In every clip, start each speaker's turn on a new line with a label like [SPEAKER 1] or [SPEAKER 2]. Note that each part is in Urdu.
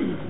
[SPEAKER 1] ہے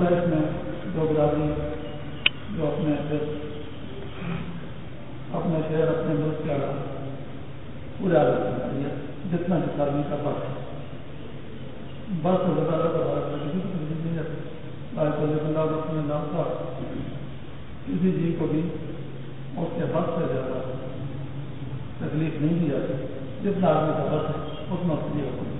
[SPEAKER 1] ہوتا ہے اس میں جو برادری جو اپنے اپنے شہر، اپنے ملک جتنا جس آدمی کا بس ہے۔ بس سے زیادہ اپنے نام کا کسی جی کو بھی اس کے بس سے زیادہ تکلیف نہیں دی جاتی، جتنا آدمی کا بس ہے، اتنا اس لیے ہے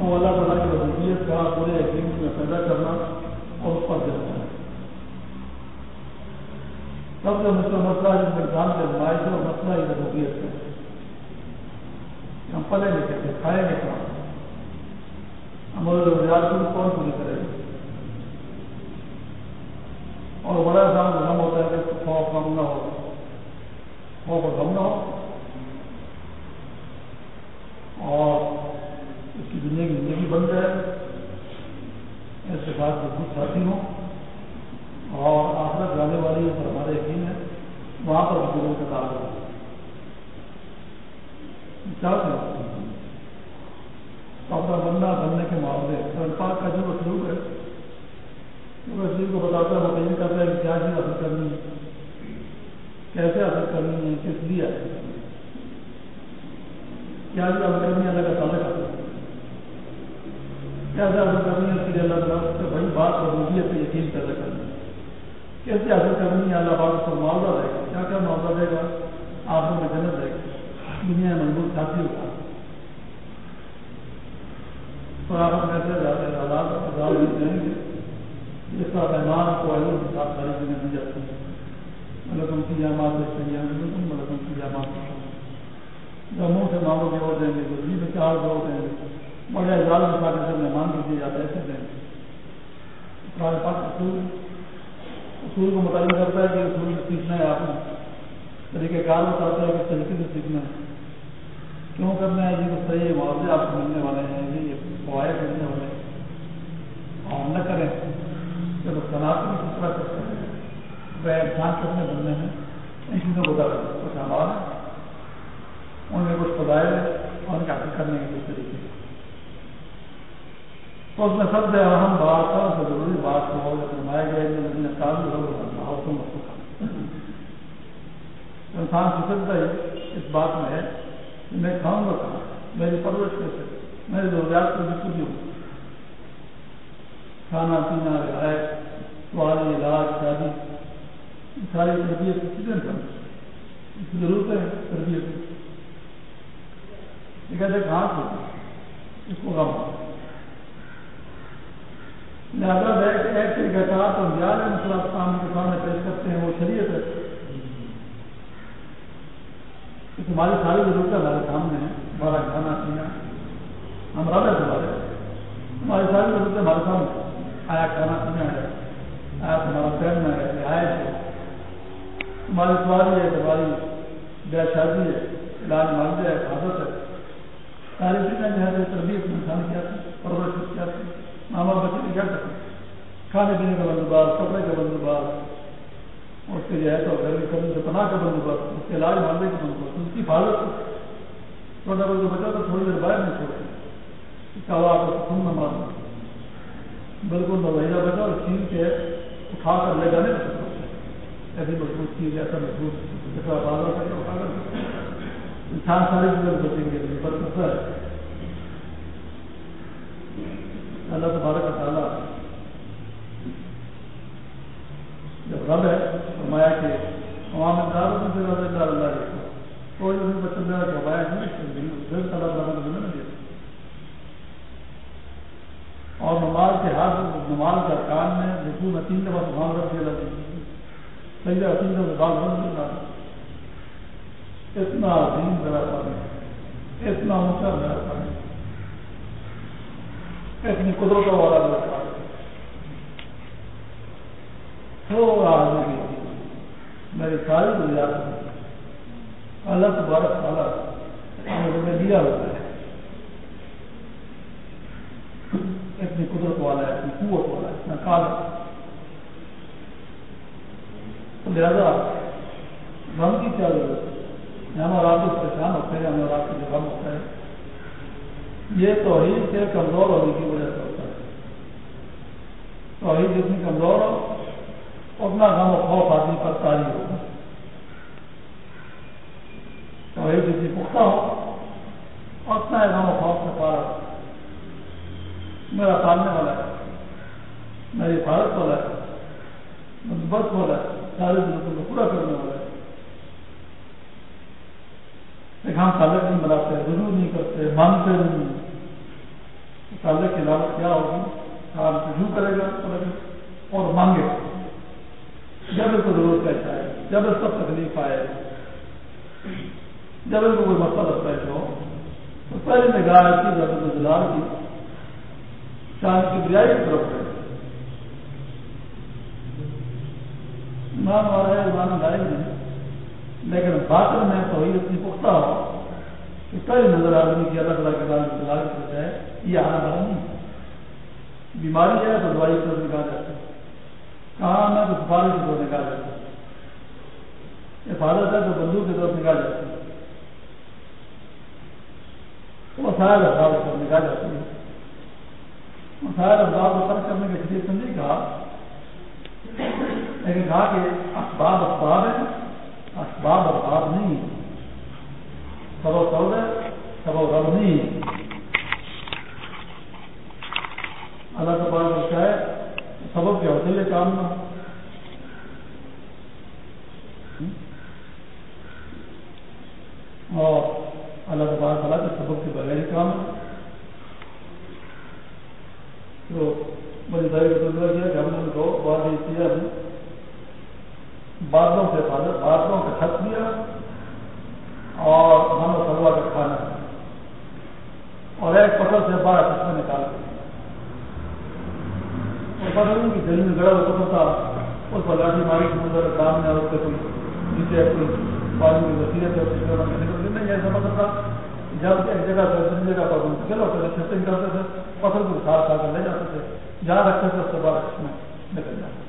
[SPEAKER 1] اور اللہ تعالیٰ کی وزیت کا پورے یقین میں پیدا کرنا اور اس پر دیکھنا سب سے مشکل مسئلہ جن نظام کے نمائش ہے وہ مسئلہ ہی ربوبیت ہے ہم پڑھیں گے کیسے کھائیں گے کہاں ہمارے روزگار کو کون پوری کرے؟ گا اور بڑا سام غم ہوتا ہے کہ خوف کم نہ ہو۔ خوف کم نہ ہو۔ اور دنیا کی زندگی بن جائے، ایسے بات مضبوط ساتھی ہوں۔ اور آخرت جانے والی پر ہمارے یقین ہے، وہاں پر حکومت کا تعلق کرنا اپنا بننا بننے کے معاملے سر پاک کا جو مسلوب ہے، وہ اس کو بتاتا ہے متعین کر رہے ہیں کیا چیز حاصل کرنی ہے، کیسے حاصل کرنی ہے، کس لیے حاصل کرنی ہے، کیا چیز حاصل کرنی ہے، اللہ کا تعلق کیسے حاصل کرنی ہے اس کے لیے اللہ تعالیٰ سے بڑی بات ربوبیت یقین پیدا کرنا کیسے حاصل کرنی ہے اللہ پاک اس کو معاوضہ دے گا کیا کیا معاوضہ دے گا آپ کو جنت دے گا دنیا میں مضبوط ساتھی ہوگا اور آپ کیسے جاتے ہیں ہزار دیں گے اس کا پیمان کو اہل حساب ساری دنیا دی جاتی ہے مطلب کی جامات مطلب ان کی جامات جب منہ سے مانگو گے وہ گے جو جی میں چار دو دیں گے بڑے اعزاز کے ساتھ جب مہمان کو دیے جاتا ہے ایسے دیں گے اصول اصول کو متعلق کرتا ہے کہ اصول سیکھنا ہے آپ نے طریقہ کار بتاتا ہے کہ طریقے سے سیکھنا ہے کیوں کرنا ہے جی صحیح معاوضے آپ کو ملنے والے ہیں جی یہ فوائد ملنے والے ہیں اور نہ کریں جب صنعت میں کس طرح کرتے ہیں وہ انسان کتنے بننے ہیں ان چیزوں کو ڈر کچھ ہمارا ان میں کچھ فضائل ہے اور ان کے حاصل کرنے کے کس طریقے تو اس میں سب سے اہم بات ہے سب ضروری بات ہو جو فرمائے گئے کام ہو انسان فکرتا ہی اس بات میں ہے کہ میں کھاؤں گا کہاں؟ میری پرورش کیسے؟ میری ضروریات کو بھی پوری ہوں؟ کھانا پینا، رعایت سواری علاج، شادی ساری تربیت کتنے کم ضرورت ہے تربیت یہ کہتے کہاں سے اس کو کم لہٰذا ایک طریقہ کار تو ہم زیادہ مسئلہ کام کے سامنے پیش کرتے ہیں، وہ شریعت ہے۔ تمہاری ساری ضرورتیں ہمارے سامنے ہیں ہمارا کھانا پینا۔ ہم رہے تمہارے۔ ہماری ساری ضرورتیں ہمارے سامنے آیا کھانا پینا ہے، آیا تمہارا پہننا ہے، رہائش ہے۔ تمہاری سواری ہے، تمہاری بے شادی ہے، علاج معالجہ ہے، حفاظت ہے۔ ساری چیزیں جو ہے، تربیت میں انسان کیا تھی پرورش کیا تھی ماں باپ بچے کی کیا کرتے کھانے پینے کا بندوبست کپڑے کا بندوبست اس کے جو ہے تو گھر کرنے سے پناہ کا بندوبست اس کے علاج ماننے کا بندوبست اس کی حفاظت۔ چھوٹا بچہ تو تھوڑی دیر باہر نہیں چھوڑتے کہا آپ کو خون نہ مارنا۔ بالکل نویلا بچا اور چین کے اٹھا کر لے جانے کا ایسی مضبوط چیز، ایسا مضبوط جیسا بازار کر کے اٹھا کر انسان سارے چیزیں بچیں گے پر ہے؟ اللہ تبارک تعالیٰ جب رب ہے، فرمایا کہ عوام دار سے رب اللہ اللہ دیکھو کوئی بھی بچہ میرا فرمایا نہیں اللہ تعالیٰ نے نہیں دیا اور نماز کے ہاتھ نماز کے ارکان میں رکو میں تین دفعہ سبحان رب دیا لگی صحیح ہے تین دفعہ سبحان رب دیا اتنا عظیم میرا پانی اتنا اونچا میرا پانی اتنی قدرتوں والا میرا پانی تھوڑا میری ساری ضروریات اللہ تبارک تعالیٰ ہمیں دیا ہوتا ہے اتنی قدرت والا ہے اتنی قوت والا ہے اتنا کال لہذا غم کی کیا ضرورت ہے ہم اور آپ پریشان ہوتے ہیں ہم اور آپ جو غم ہوتا ہے یہ توحید سے کمزور ہونے کی وجہ سے ہوتا ہے۔ توحید جتنی کمزور ہو، اتنا غم و خوف آدمی پر تاری ہوگا۔ تو جتنی پختہ ہو، اتنا غم و خوف سے پارا میرا پالنے والا ہے، میری حفاظت والا ہے، مثبت والا ہے سارے ضرورتوں کو پورا کرنے والا ہے۔ ایک ہم تعلق نہیں بناتے رجوع نہیں کرتے، مانتے نہیں۔ تعلق کی لاگت کیا ہوگی؟ آپ رجوع کرے گا اور مانگے۔ جب اس کو ضرورت پیش آئے، جب اس پر تکلیف آئے، جب اس کو کوئی مسئلہ پیش ہو، تو پہلے نگاہ کی ضرورت جلال کی شان کی بجائی کی طرف ہے ایمان والا ہے ایمان لائے نہیں لیکن باطل میں تو ہی اتنی پختہ ہو، کہ پہلی نظر آدمی کی اللہ تعالیٰ کے بعد جلال کی وجہ ہے یہ آنا والا نہیں بیماری ہے تو دوائی پر نکال جاتی ہے کہاں تو سفارش کی طور نکال جاتی حفاظت ہے تو بندوق کی طرف نکال جاتی مسائل افراد پر نکال جاتی ہے مسائل افراد کو ترک کرنے کے لیے نہیں کہا۔ لیکن کہا کہ اسباب اسباب ہے اسباب اسباب نہیں سب و سب ہے سب و رب نہیں اللہ تبارک کیا ہے سبب کے ہوتے ہوئے کام نہ اور اللہ تبار تعالیٰ کے سبق کے بغیر کام تو بڑی بھائی کو کیا کہ ہم نے ان کو بہت ہی کیا بادلوں سے بادلوں کا چھت دیا اور ہم سلوا کا کھانا اور ایک پتھر سے بارہ چشمے نکال دیا اور پتھر کی دل میں گڑا ہوا پتھر تھا اس پر لاٹھی ماری سمندر کام نے اس کے کوئی نیچے کوئی پانی کی وسیلت ہے اس کے نہیں ایسا پتھر تھا جب ایک جگہ سے دوسری جگہ پر منتقل ہوتے تھے چھتنگ کرتے تھے پتھر کو ساتھ کھا کر لے جاتے تھے جہاں رکھتے تھے اس کے بعد اس میں نکل جاتے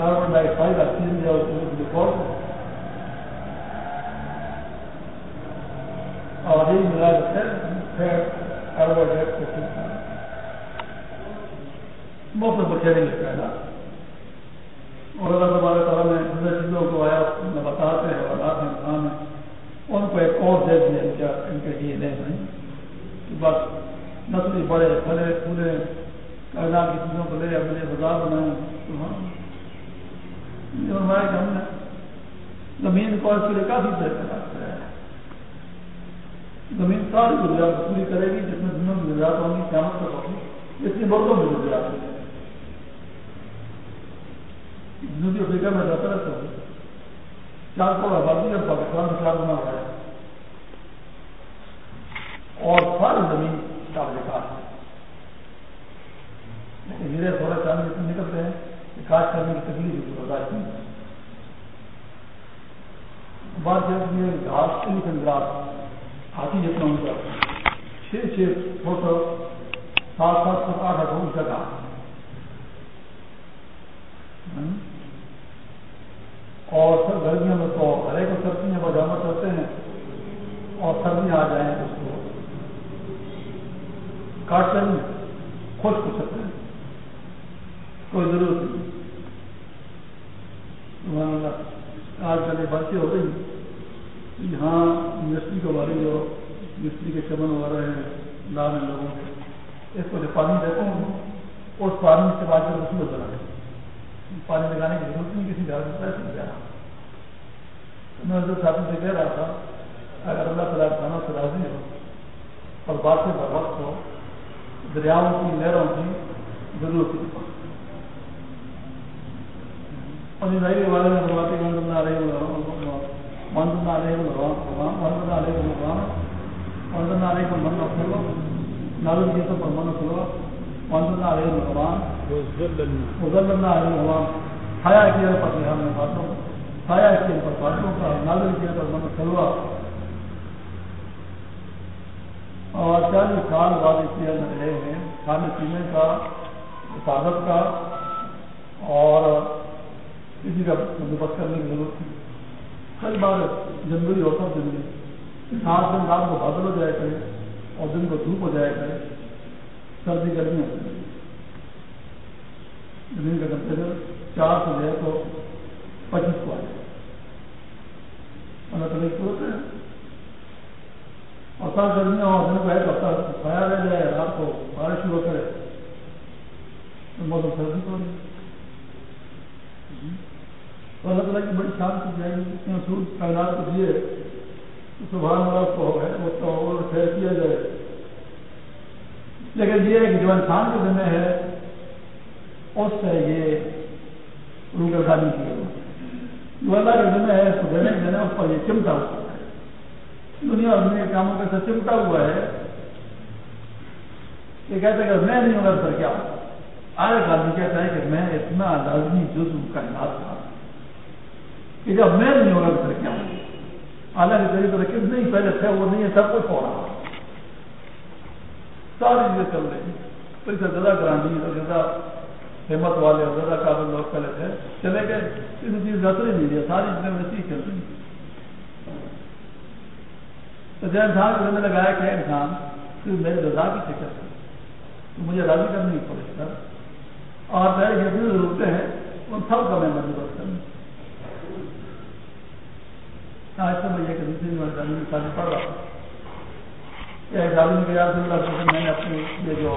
[SPEAKER 1] ابھی ابھی سائنس میں جوان کو ویٹ کرنے کا طریقہ نکالا ہے اور کاربن ڈائی آکسائڈ بچے نہیں پیدا اور اللہ تبارک تعالیٰ نے دوسرے چیزوں کو آیا بتاتے ہیں اور آپ انسان ہیں ان کو ایک اور دے دیا ان کا ان کے ڈی این اے میں بس نسلی بڑے پھلے پھولے کائنات کی چیزوں کو لے اپنے بازار بنائے فرمایا کہ ہم نے زمین کو اس کے لیے کافی بہتر ہے زمین ساری ضروریات پوری کرے گی، جس میں دنوں کی ضروریات ہوں گی، قیامت تک ہوگی۔ اس لیے مردوں کی ضروریات ہوں جنوبی افریقہ میں جاتا رہتا ہوں۔ چار کروڑ آبادی اور پاکستان میں چار گنا ہوا ہے۔ اور ساری زمین کا وکاس ہے۔ لیکن ہیرے تھوڑا چاند نکلتے ہیں۔ کہ کرنے کی تکلیف کی برداشت نہیں بات یہ ہے گھاس ایلیفنٹ گراس ہاتھی جتنا اونچا چھ چھ فٹ سات سات فٹ آٹھ آٹھ اونچا گھاس اور سر گرمیوں میں تو ہر ایک سردی میں پجامہ کرتے ہیں۔ اور سردیاں آ جائیں اس کو۔ کاٹتے نہیں خوش ہو سکتے ہیں۔ کوئی ضرورت نہیں۔ آج کل یہ باتیں ہو رہی یہاں یونیورسٹی کے والے جو یونیورسٹی کے چمن وغیرہ ہیں لال ہیں لوگوں کے، اس کو جو پانی دیتے ہیں اس پانی سے بات کر اس میں بنا پانی لگانے کی ضرورت نہیں، کسی گھر میں پیسے نہیں جانا میں اس ساتھی سے کہہ رہا تھا، اگر اللہ تعالیٰ کھانا سے راضی ہو اور باتیں پر وقت ہو، دریاؤں کی لہروں کی ضرورت نہیں اور نئی والے میں بنواتے ہیں مند نہ رہے مند نہ رہے مقام مند نہ رہے کو من کھلو نالو جیتوں پر من نہ رہے مقام
[SPEAKER 2] ازل
[SPEAKER 1] نہ رہے مقام کھایا کیا پتہ ہم نے باتوں کھایا کیا پر باتوں کا نازل کیا پر من کھلوا اور چالیس سال بعد کیا رہے ہیں کھانے پینے کا حفاظت کا اور کسی کا بندوبست کرنے کی ضرورت نہیں۔ کئی بار جنوری ہوتا جنوری، سات دن رات کو بادل ہو جائے کرے اور دن کو دھوپ ہو جائے کرے، سردی، گرمی ہو جائے زمین کا ٹمپریچر چار سے جائے تو پچیس کو آ جائے۔ اللہ تعالیٰ کی ہے۔ اور سات گرمیاں ہو دن کو ایک ہفتہ چھایا رہ جائے، رات کو بارش شروع کرے۔ موسم سردی کو تو اللہ تعالیٰ کی بڑی شان کی جائے گی اتنے اصول کائنات کو دیے سبحان اللہ کو اور خیر کیا جائے۔ لیکن یہ ہے کہ جو انسان کے ذمہ ہے، اس سے یہ روگردانی کی جو اللہ کے ذمہ ہے، اس کو دینے دینا، اس پر یہ چمٹا ہوا ہے۔ دنیا اور دنیا کے کاموں کا چمٹا ہوا ہے۔ یہ کہتے ہیں کہ میں نہیں ہوگا سر کیا؟ آج گاندھی کہتا ہے کہ میں اتنا لازمی جز کا علاج تھا کہ جب میں نہیں ہوگا تو پھر کیا حالانکہ تیری طرح کتنے ہی پہلے تھے وہ نہیں ہے سب کچھ ہو رہا ساری چیزیں چل رہی ہیں تو اسے زیادہ گرانڈی اور زیادہ ہمت والے زیادہ قابل لوگ پہلے تھے چلے گئے کسی چیز نظر ہی نہیں دیا ساری چیزیں ویسی ہی چل رہی ہیں تو جو انسان کے ذمہ لگایا کہ انسان صرف میرے رضا کی فکر ہے تو مجھے راضی کرنی پڑے گا اور میرے جتنی ضرورتیں ہیں ان سب کا میں بندوبست کروں آج سے میں یہ کہ دوسری میں شادی پڑھ رہا ہوں ایک آدمی کے یاد اللہ سے میں نے اپنی یہ جو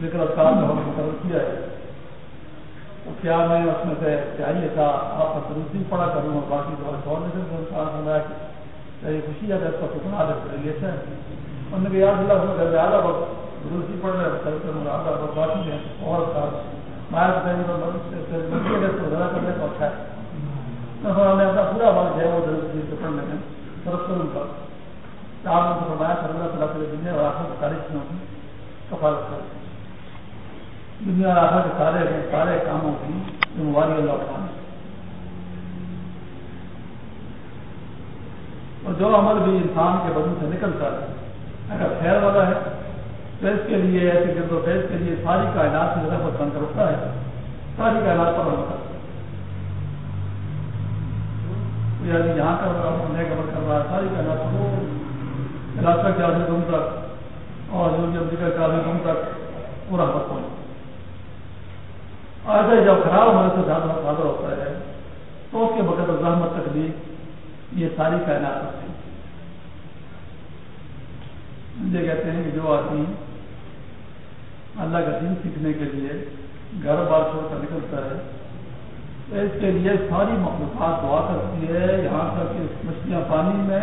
[SPEAKER 1] ذکر اذکار کا حکم مقرر کیا ہے تو کیا میں اس میں سے چاہیے تھا آپ کا تروسی پڑا کروں اور باقی تو اور نہیں کہ یہ خوشی ہے اس کا سکنا دے یہ ہے انہوں نے یاد اللہ میں گھر میں آدھا وقت تروسی پڑھ رہے آدھا وقت باقی ہے اور مایا ذرا کرنے کو اچھا ہے میں اپنا پورا وقت ہے، وہ تروسی سے پڑھنے میں طرف کروں گا چار کو فرمایا کر اللہ تعالیٰ کے دنیا اور آخر کی تاریخ کی کفالت کر دنیا اور آخر کے سارے سارے کاموں کی ذمہ داری اللہ اٹھانا اور جو عمل بھی انسان کے بدن سے نکلتا ہے، اگر خیر والا ہے، تو اس کے لیے ایسے گرد و پیش کے لیے ساری کائنات کی طرف بن کر اٹھتا ہے۔ ساری کائنات پر ہوتا ہے یہاں کر رہا ہوں نیک عمل کر رہا ہے ساری کائنات کو علاقہ کے آدمی گم تک اور جو امریکہ کے آدمی گم تک پورا وقت پہنچ ایسے جب خراب ہونے سے زیادہ زیادہ ہوتا ہے، تو اس کے بغیر زحمت تکلیف یہ ساری کائنات ہوتی یہ کہتے ہیں کہ جو آدمی اللہ کا دین سیکھنے کے لیے گھر بار چھوڑ کر نکلتا ہے اس کے لیے ساری مخلوقات دعا کرتی ہے، یہاں تک کہ مچھلیاں پانی میں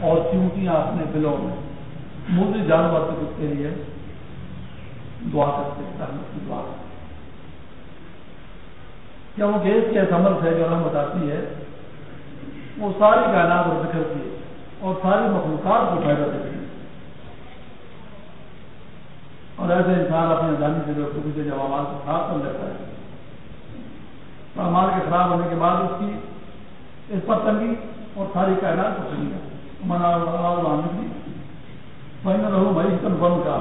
[SPEAKER 1] اور چونٹیاں اپنے بلوں میں۔ موزی جانور تک اس کے لیے دعا کرتے ہیں، رحمت کی دعا۔ کرتے کیونکہ اس کے عمل سے جو رحمت آتی ہے، وہ ساری کائنات اور ذکر کی اور ساری مخلوقات کو فائدہ دیتی ہے۔ اور ایسے انسان اپنی جانی سے جو خوبی سے جب کو خراب کر لیتا ہے۔ تو کے خراب ہونے کے بعد اس کی اس پر تنگی اور ساری کائنات کو تنگی منا میں رہوں بھائی کن بند کا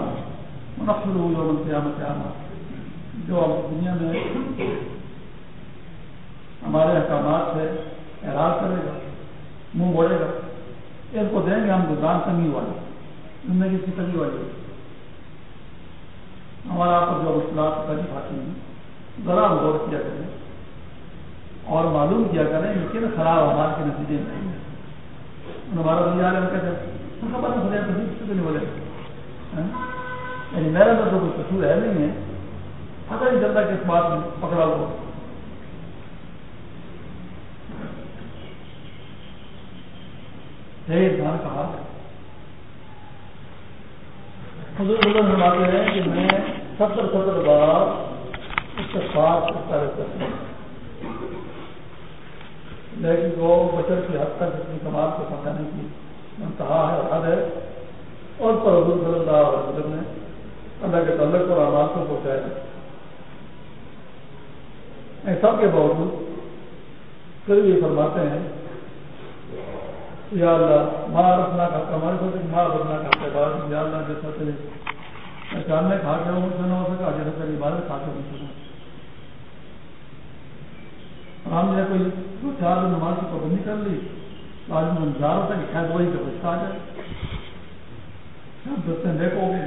[SPEAKER 1] منفر ہوں جو من قیامت جو دنیا میں ہمارے احکامات سے اعراض کرے گا منہ بڑھے گا اس کو دیں گے ہم گزران تنگی والے زندگی کی تنگی والی ہمارا پر جو مشکلات تنگی آتی ہیں ذرا غور کیا کریں اور معلوم کیا کریں لیکن خراب آواز کے نتیجے میں ہمارا دنیا ہے نہیں بولے۔ ہاں؟ یعنی میرا تو کوئی قصور ہے نہیں ہے۔ پتہ نہیں چلتا کہ اس بات میں پکڑا ہوا۔ ہے انسان کا حال ہے حضور فرماتے ہیں کہ میں ستر ستر بار اس کے پاس کرتا ہوں لیکن وہ بچر کی حد تک اپنی کمال کو پہنچانے کی منتہا ہے اور حد ہے۔ اور پر حضور صلی اللہ علیہ وسلم نے اللہ کے تعلق اور آواز کو پہنچایا۔ میں سب کے باوجود پھر بھی فرماتے ہیں یا اللہ، ماں رکھنا کھاتا ہمارے ساتھ ماں رکھنا کھاتے بعد یا اللہ جیسا تیرے پہچان میں کھا کے ہوں نہ ہو سکا جیسا تیری عبادت کھا کے نہیں سکا اور ہم نے کوئی دو چار دن نماز کی پابندی کر لی تو آج میں انتظار ہوتا کہ شاید وہی کا بچہ آ جائے۔ شاید دس دن دیکھو گے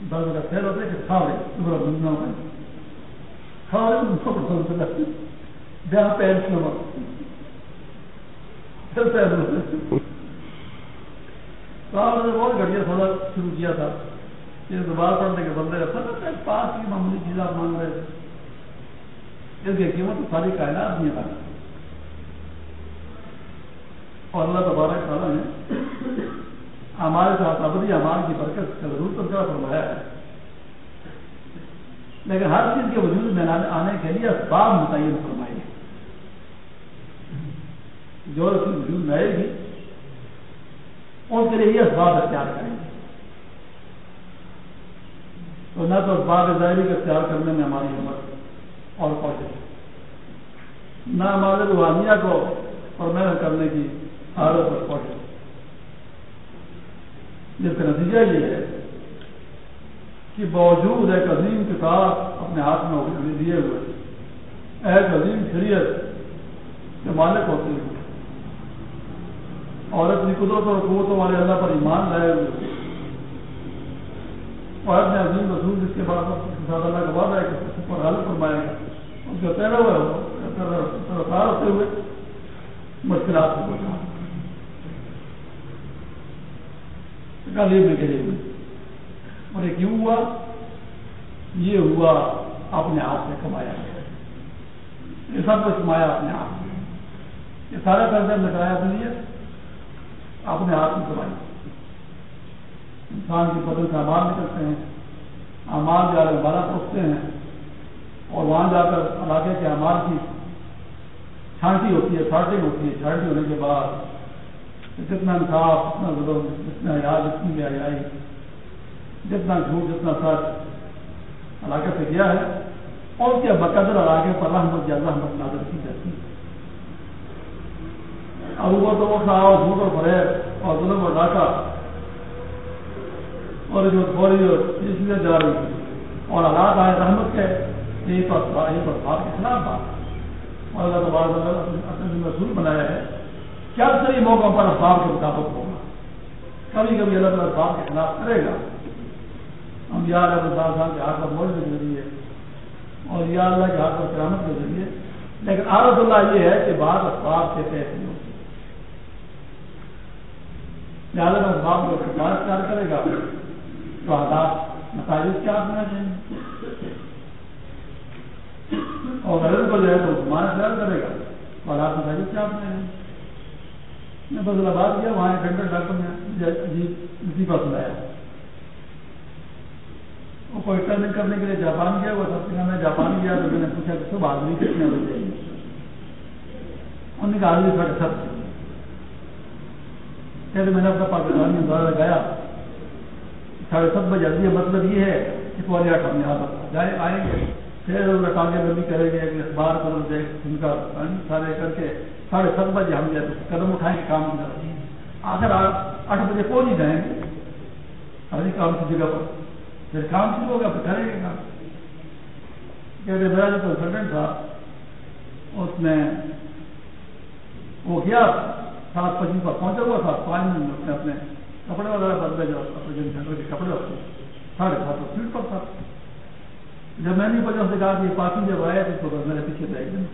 [SPEAKER 1] دس کا خیر ہوتا ہے کہ کھا رہے دوبارہ بندنا ہوگا کھا رہے ان کو پسند کرتا جہاں پینٹ نمک صاحب نے بہت گھڑیا تھوڑا شروع کیا تھا۔ یہ دوبارہ پڑھنے کے بندے پتہ پاس کی معمولی چیز آپ مانگ رہے تھے اس کی قیمت تو ساری کائنات نہیں تھا اور اللہ تبارک تعالیٰ نے ہمارے ساتھ ابدی امان کی برکت کا ضرور تذکرہ فرمایا ہے۔ لیکن ہر چیز کے وجود میں آنے کے لیے اسباب متعین فرمائے جو رسم وجود میں آئے گی، ان کے لیے یہ اسباب اختیار کریں گے تو نہ تو اسباب ظاہری کا اختیار کرنے میں ہماری ہمت اور کوشش نہ ہمارے روحانیہ کو اور محنت کرنے کی عادت اور کوشش جس کا نتیجہ یہ ہے کہ باوجود ایک عظیم کتاب اپنے ہاتھ میں لیے ہوئے، ایک عظیم شریعت کے مالک ہوتے ہیں اور اپنی قدرت اور قوتوں والے اللہ پر ایمان لائے ہوئے اور اپنے عظیم رسول جس کے بعد ساتھ اللہ کا وعدہ ہے کہ اس پر حل فرمائے گا۔ ان کا پہلا ہوا ہوتے ہوئے مشکلات کو بچا غالب میں گرے ہوئے اور یہ کیوں ہوا، یہ ہوا اپنے ہاتھ سے کمایا۔ یہ سب کچھ کمایا اپنے ہاتھ سے۔ یہ سارا قرضہ میں اپنے لیے اپنے ہاتھ میں کمائی۔ انسان کی بدل سے امال نکلتے ہیں امال جا کر بالا پہنچتے ہیں اور وہاں جا کر علاقے کے امال کی چھانٹی ہوتی ہے، سارٹنگ ہوتی ہے، چھانٹی ہونے کے بعد جتنا انصاف جتنا ظلم، جتنا حیات، جتنی بھی حیائی، جتنا جھوٹ، جتنا سچ علاقے سے گیا ہے اور اس کے بقدر علاقے پر رحمت یا رحمت نازر کی جاتی ہے۔ اب وہ تو وہ کھاؤ جھوٹ اور فریب اور ظلم اور ڈاکہ اور جو تھوڑی جو چیزیں جا رہی تھی اور حالات آئے رحمت کے یہ تو یہ تو بات کے خلاف بات اور اللہ تبار اپنے رسول بنایا ہے، کیا صحیح موقع پر افواہ کے مطابق ہوگا؟ کبھی کبھی اللہ تعالیٰ افواہ کے خلاف کرے گا۔ ہم یا اللہ اللہ صاحب کے ہاتھ پر موج کے ذریعے، اور یا اللہ کے ہاتھ پر کرامت کے ذریعے۔ لیکن عادت اللہ یہ ہے کہ بعض افواہ کے تحت نہیں ہوتی لہٰذا افواہ کو اختیار کرے گا۔ تو حالات نتائج کیا آنا چاہیے اور غلط کو جو ہے تو ہمارا خیال کرے گا۔ تو حالات نتائج کیا آنا چاہیے میں بدل آباد کیا، وہاں ایک گھنٹہ ڈاکٹر نے اسی پر سنایا۔ وہ کوئی ٹرننگ کرنے کے لیے جاپان گیا وہ سب سے میں جاپان گیا تو میں نے پوچھا کہ صبح آدمی کتنے بجے انہوں نے کہا آدمی ساڑھے سات کہتے میں نے اپنا پاکستان میں دورہ لگایا۔ ساڑھے سات بجے آدمی مطلب یہ ہے کہ پورے آٹھ ہم یہاں پر جائے آئیں گے۔ پھر ٹانگے بندی کریں گے اخبار پر ان کا سارے کر کے ساڑھے سات بجے ہم جائے قدم اٹھائیں گے، کام کی آخر آپ آٹھ بجے پہنچ ہی جائیں گے۔ ہر کام کی جگہ پر۔ پھر کام شروع ہوگا پھر کریں گے کام۔ کہتے میرا جو کنسلٹنٹ تھا، اس میں وہ گیا سات پچیس پر پہنچا ہوا تھا، پانچ منٹ میں اپنے کپڑے وغیرہ بدلے جو اپنے جن سینٹر کے کپڑے ہوتے ہیں ساڑھے سات سو سیٹ پر تھا جب میں نہیں پہنچا اس نے کہا کہ پارکنگ جب آیا تو بس میرے پیچھے بیٹھ گئے۔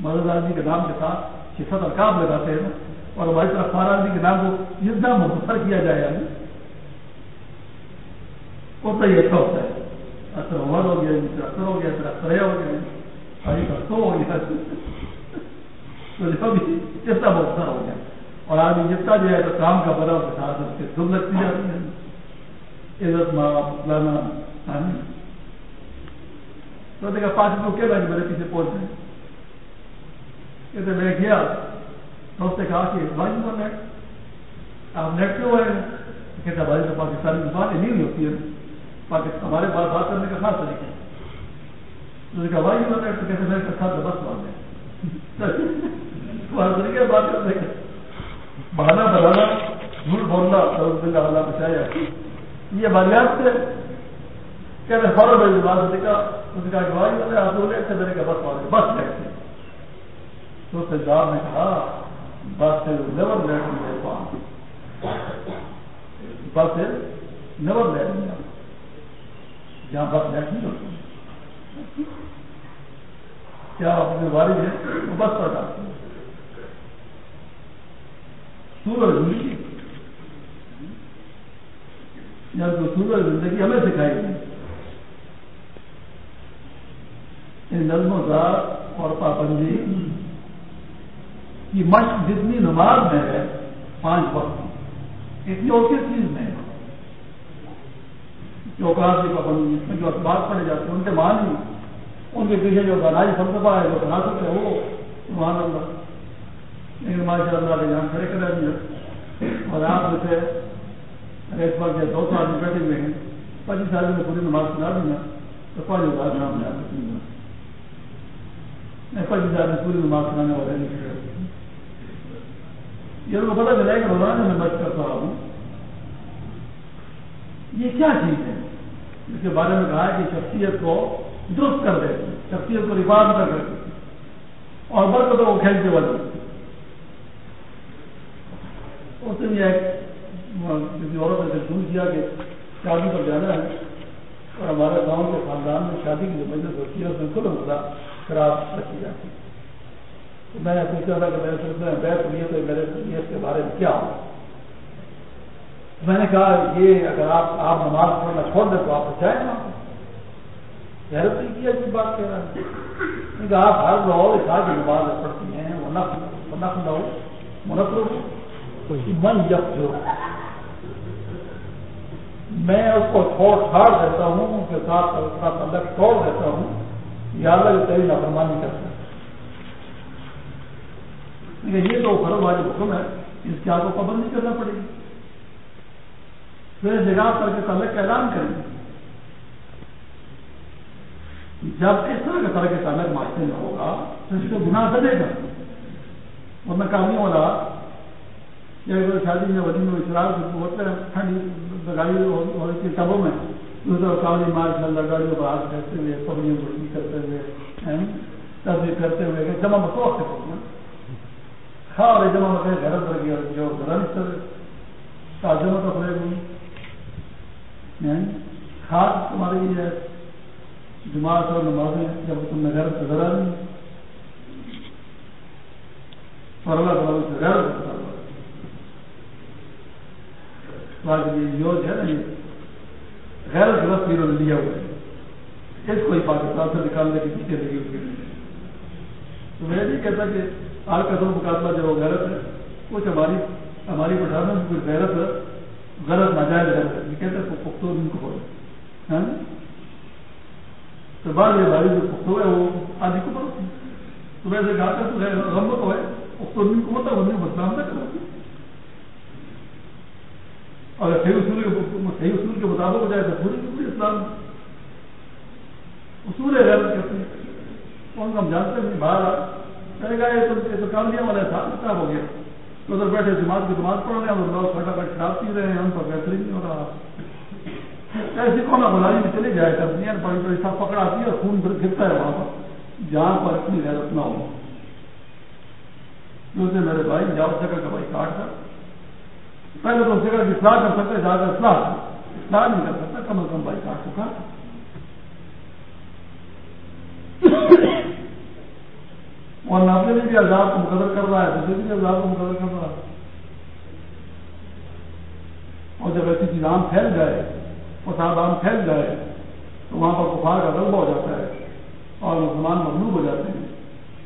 [SPEAKER 1] مدد آدمی کے نام کے ساتھ چھ ست ارکاب لگاتے ہیں۔ اور ہماری طرف فار آدمی کے نام کو جتنا مختصر کیا جائے گا اتنا ہی اچھا ہوتا ہے۔ اثر عمر ہو گیا اثر ہو گیا پھر اثر ہو گیا۔ ہاں، ابھی سو ہو گیا۔ تو جتنا مختصر ہو گیا۔ اور آدمی جتنا جو ہے تو کام کا بڑا اس کے ساتھ اس کے دم لگتی جاتی ہے۔ عزت ماپ لانا تو دیکھا پانچ لوگ کہہ رہا کہ میرے پیچھے پہنچ جائیں کہتے میں گیا۔ تو اس نے کہا کہ بھائی وہ نیٹ، آپ نیٹ پہ ہوئے کہتا بھائی تو پاکستانی زبان نہیں ہوتی ہے پاکستان، ہمارے پاس بات کرنے کا خاص طریقہ ہے۔ نے کہا، بھائی وہ نیٹ تو کہتے میرے ساتھ بس بات ہے بات کرنے کا بہانا بنانا جھوٹ بولنا اللہ اللہ بچایا یہ باریات سے کہتے فوراً میری بات نے کہا، اس نے کہا کہ بھائی آپ دو لیٹ میرے کا بس والے بس لیٹ تو سردار نے کہا، بس نیور لیٹ میرے پاس بس نیور لیٹ میا جہاں بس لیٹ نہیں ہوتی کیا اپنے والد ہے بس پر ڈالتے ہیں؟ سورج زندگی۔ یا تو سورج زندگی ہمیں سکھائی گئی ان نظم و ذات اور پابندی کی مشق جتنی نماز میں ہے، پانچ وقت اتنی اور کس چیز میں چوکات کی پابندی جس میں جو اخبار پڑے جاتے ہیں، ان کے مان ان کے پیچھے جو بنائی فلسفہ ہے، جو بنا سکتے ہیں، وہ سبحان اللہ۔ لیکن ماشاء اللہ کے یہاں کھڑے کرے دیا اور آپ میں سے ایک وقت یا دو سال میں بیٹھے ہوئے ہیں پچیس سال میں پوری نماز سنا دینا تو پانچ ہزار نام میں آپ کو پچیس ہزار میں پوری نماز سنانے والے نہیں کھڑے یہ کو پتا چلا کہ روزانہ میں بچ کرتا رہا ہوں یہ کیا چیز ہے اس کے بارے میں کہا کہ شخصیت کو درست کر دیتی شخصیت کو رفاظ کر دیتی اور برکتوں کو کھینچنے والی نہیں ہے کسی عورت نے تلفون کیا کہ شادی پر جانا ہے اور ہمارے گاؤں کے خاندان میں شادی کی جو مجلس ہوتی ہے، اس میں کل مسئلہ خراب رکھی جاتی ہے۔ میں نے پوچھا تھا کہ میرے سلسلے میں بیٹھ ہوئی ہے تو میرے اس کے بارے میں کیا ہو؟ میں نے کہا، یہ اگر آپ آپ نماز پڑھنا چھوڑ دیں تو آپ چاہیں نا حیرت نہیں کیا جس بات کہہ رہا ہے۔ آپ ہر لو اٹھا کی نماز پڑھتی ہیں، وہ نقل نقل لو منقل من یق جو میں اس کو چھوڑ چھاڑ دیتا ہوں اس کے ساتھ الگ توڑ دیتا ہوں۔ یا الگ تیری نافرمانی کرتا یہ تو فرم والی حکم ہے، اس کی آپ کو پابندی کرنا پڑے گی۔ پھر جگہ پر کے تعلق کا اعلان کریں۔ گے جب اس طرح کا طرح کے تعلق معاشرے میں ہوگا، تو اس کو گناہ کرے گا اور میں کہانی والا یا شادی میں وزیر میں شراب ہوتے ہیں ٹھنڈی گاڑی ہوئی تھی ٹبوں میں، دوسرا کالی ماشاء اللہ گاڑیوں پر ہاتھ کرتے ہوئے پبلیوں کو ٹھیک کرتے ہوئے تصویر کرتے ہوئے جمع میں تو وقت ہوگا اور جمع میں گھر پر گیا جو ذرا نہیں سر ہاں، جمع تو ہوئے گئی۔ کھاد ہاں، تمہارے لیے جماعت اور نمازیں جب تم نے گھر سے ذرا نہیں۔ اور اللہ تعالیٰ سے گھر جو ہے نا یہ غیر غلط پیروں نے لیا ہوا ہے۔ اس کو ہی پاکستان سے نکالنے کی پیچھے لگی اس کے لیے۔ تو میں نہیں کہتا کہ آج کا سب مقابلہ جو غیرت ہے، کچھ ہماری ہماری پٹھانوں میں کوئی غیرت غلط ناجائز غلط ہے۔ یہ کہتے ہیں پختو ان کو بولے۔ ہاں جی؟ تو بعد یہ بھائی جو پختو ہے، وہ آدھی کو پڑھتی تو ویسے کہا کر تو غم کو ہے پختو ان کو ہوتا ہے وہ بدنام نہ کرو۔ اگر صحیح اصول کے صحیح اصول کے مطابق ہو جائے تو پوری کی پوری اسلام اصول ہے غیر کہتے ہیں کون ہم جانتے ہیں باہر کہے گا یہ تو کام دیا والا تھا کیا ہو گیا۔ تو ادھر بیٹھے جماعت کی جماعت پڑھ رہے ہیں اور لوگ کھٹا کٹ شراب پی رہے ہیں ان پر بہترین نہیں ہو رہا۔ ایسی کون بلائی میں چلی جائے کرتی ہیں بڑی بڑی سب پکڑ آتی ہے اور خون پھر گرتا ہے وہاں پر۔ جہاں پر اتنی غیرت نہ ہو۔ میرے بھائی، جاؤ جگہ کا بھائی کاٹ کر۔ پہلے تو اس جگہ اصلاح کر سکتے جا کر اصلاح اصلاح نہیں کر سکتا کم از کم بھائی کاٹ چکا اور ناپے بھی عذاب کو مقدر کر رہا ہے دوسرے بھی عذاب کو مقدر کر رہا ہے اور جب ایسی چیز عام پھیل جائے فساد عام پھیل جائے تو وہاں پر کفار کا غلبہ ہو جاتا ہے اور مسلمان مغلوب ہو جاتے ہیں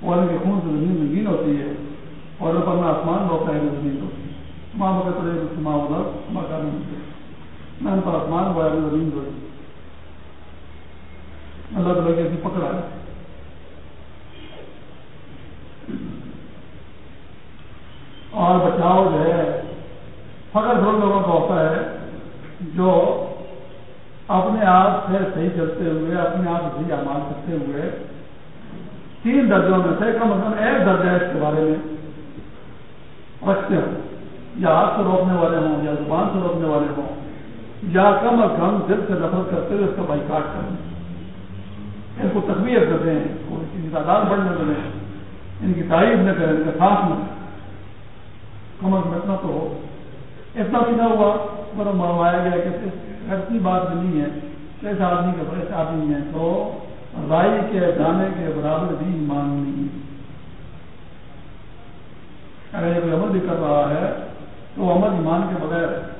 [SPEAKER 1] اور ان کے خون سے زمین رنگین ہوتی ہے اور اوپر میں آسمان ہوتا ہے زمین ہوتی ہے ماں بغیر پڑے ماں ہوگا مکان میں ان پر آسمان ہوا ہے زمین ہوئی اللہ تعالیٰ کی ایسی پکڑا ہے اور بچاؤ جو ہے، فخر دو لوگوں کا ہوتا ہے جو اپنے آپ سے صحیح چلتے ہوئے، اپنے آپ سے صحیح اعمال کرتے ہوئے، تین درجوں میں سے کم از کم ایک درجہ اس کے بارے میں رکھتے ہوں۔ یا ہاتھ سے روکنے والے ہوں یا زبان سے روکنے والے ہوں، یا کم از کم دل سے نفرت کرتے ہوئے اس کا بائی کاٹ کریں۔ ان کو تقویت کرتے ہیں ان کی تعداد بڑھنے دیں۔ ان کی تعریف نہ کریں، ان کا ساتھ نہ کم از کم اتنا تو ہو۔ اتنا بھی نہ ہوا پر مروایا گیا کہ ایسی بات نہیں ہے۔ کہ آدمی کا ایسے آدمی ہے تو رائی کے دانے کے برابر بھی ایمان نہیں اگر یہ کوئی عمل بھی کر رہا ہے تو عمل ایمان کے بغیر ہے۔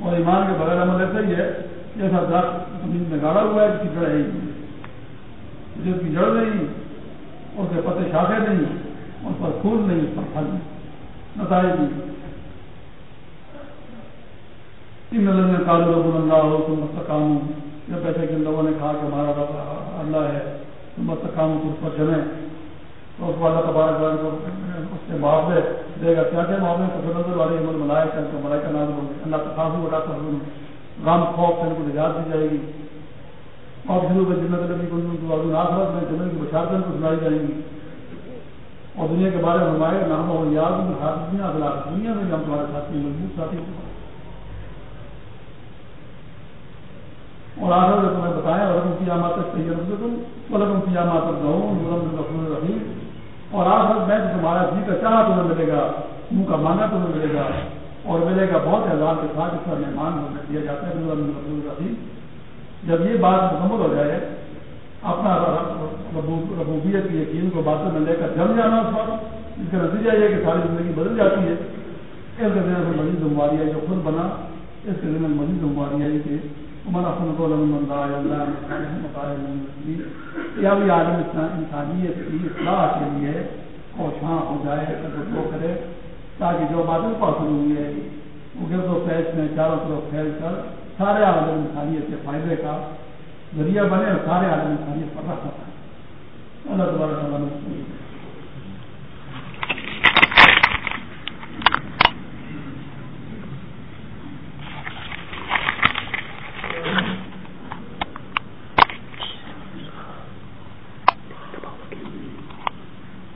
[SPEAKER 1] اور ایمان کے بغیر عمل ایسا ہی ہے جیسا درخت زمین میں گاڑا ہوا ہے، جس کی جڑ ہے جس کی جڑ نہیں، اس کے پتے شاخے نہیں، اس پر پھول نہیں، اس پر پھل نہیں، نتائج نہیں۔ تین لوگوں نے کالو رب اللہ ہو تم مستقام جب ایسے کہ لوگوں نے کہا کہ ہمارا رب اللہ ہے تم مستقام ہو اس پر جمے تو اس کو اللہ تبارک کو اس معاوضے دے گا، کیا کیا معاملے تو نظر والے عمل ملائے کر کے ملائے کا نام ہوں گے اللہ تخاف اٹھا کر غم، خوف سے ان کو نجات دی جائے گی۔ اور شروع میں جنت لگی کو آخرت میں جنت کی بشارتیں کو سنائی جائیں گی۔ اور دنیا کے بارے میں ہمارے نام اور یاد ہر دنیا اگلا دنیا میں ہم تمہارے ساتھی مضبوط ساتھی۔ اور آخر میں تمہیں بتائیں اور ان کی آمات تک تیار تم ولکم کی آمات تک گاؤں رحیم اور آخر میں تمہارا جی کا چاہ تمہیں ملے گا، منہ کا مانا تمہیں ملے گا، اور ملے گا بہت اعزاز کے ساتھ اس کا مہمان دیا جاتا ہے جب یہ بات مکمل ہو جائے، اپنا ربوبیت کی یقین کو باتوں میں لے کر جم جانا اس پر اس کا نتیجہ یہ کہ ساری زندگی بدل جاتی ہے۔ اس کے دن میں مزید ذمہ ہے جو خود بنا، اس کے دن میں مزید ذمہ ہے کہ عمر اپن کو یا بھی عالم انسانیت کی اصلاح کے لیے کوشاں ہو جائے وہ کرے، تاکہ جو باتیں حاصل ہوئی ہے وہ گرد و پیش میں چاروں طرف پھیل کر سارے عالم انسانیت کے فائدے کا ذریعہ بنے اور سارے عالم انسانیت پر رکھ سکتا ہے اللہ تبارک